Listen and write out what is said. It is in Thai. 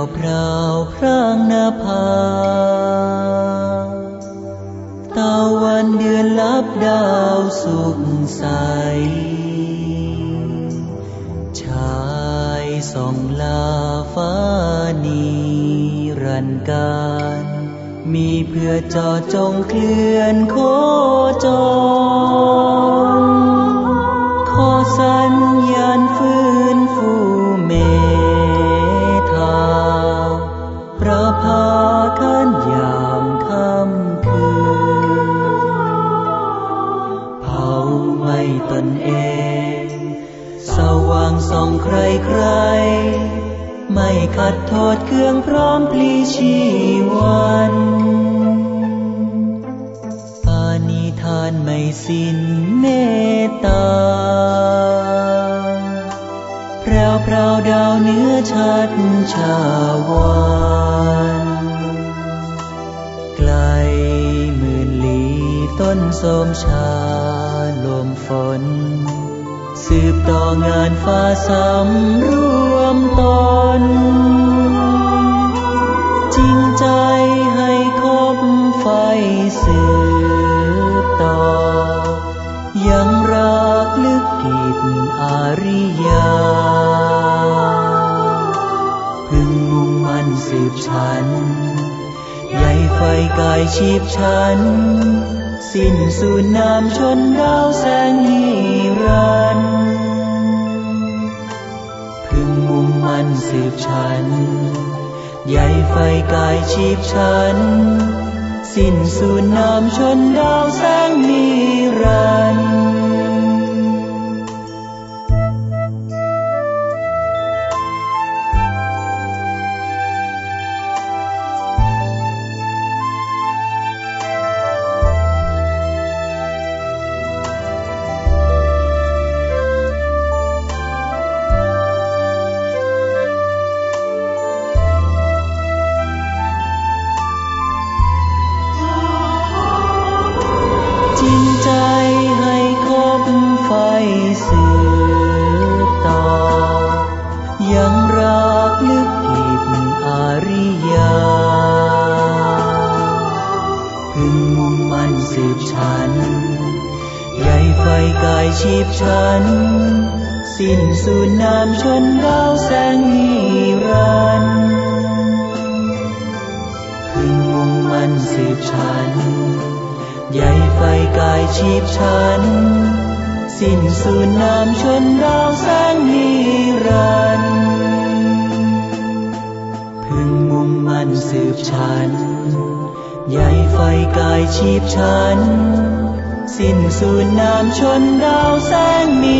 วพราวพรางนภาตะวันเดือนลับดาวสุขใส ชายส่องลาฟ้านีรันการ มีเพื่อจอจงเคลื่อนโคจรขอสัญาคันยามค่ำคืน เผาไม่ตนเอง สว่างส่องใครใคร ไม่ขัดโทษเครื่องพร้อมพลีชีวันปานิทานไม่สิ้นเมตตาแพรวพราวดาวเนื้อชัดชาวาน โสมชาลมฝน สืบต่องานฟ้าสำรวมตน จริงใจให้คบไฟสืบต่อ ยังรักลึกกิจอาริยา พึงมุ่งมั่นสืบฉันใหญ่ไฟกายชีพฉัน สิ้นสู่นามชนดาวแสงนิรันดร์พึงมุ่งมั่นสืบฉันใหญ่ไฟกายชีพฉัน สิ้นสู่นามชนดาวแสงนิรันดร์ สืบต่อ ยังรักลึกกิจอาริยาพึงมุ่งมั่นสืบฉันใหญ่ไฟกายชีพฉัน สิ้นสู่นามชนดาวแสงนิรันดร์พึงมุ่งมั่นสืบฉันใหญ่ไฟกายชีพฉัน สิ้นสูญนามชนดาวแสงนิรันดร์พึงมุ่งมั่นสืบฉันใหญ่ไฟกายชีพฉัน สิ้นสูญนามชนดาวแสงนิ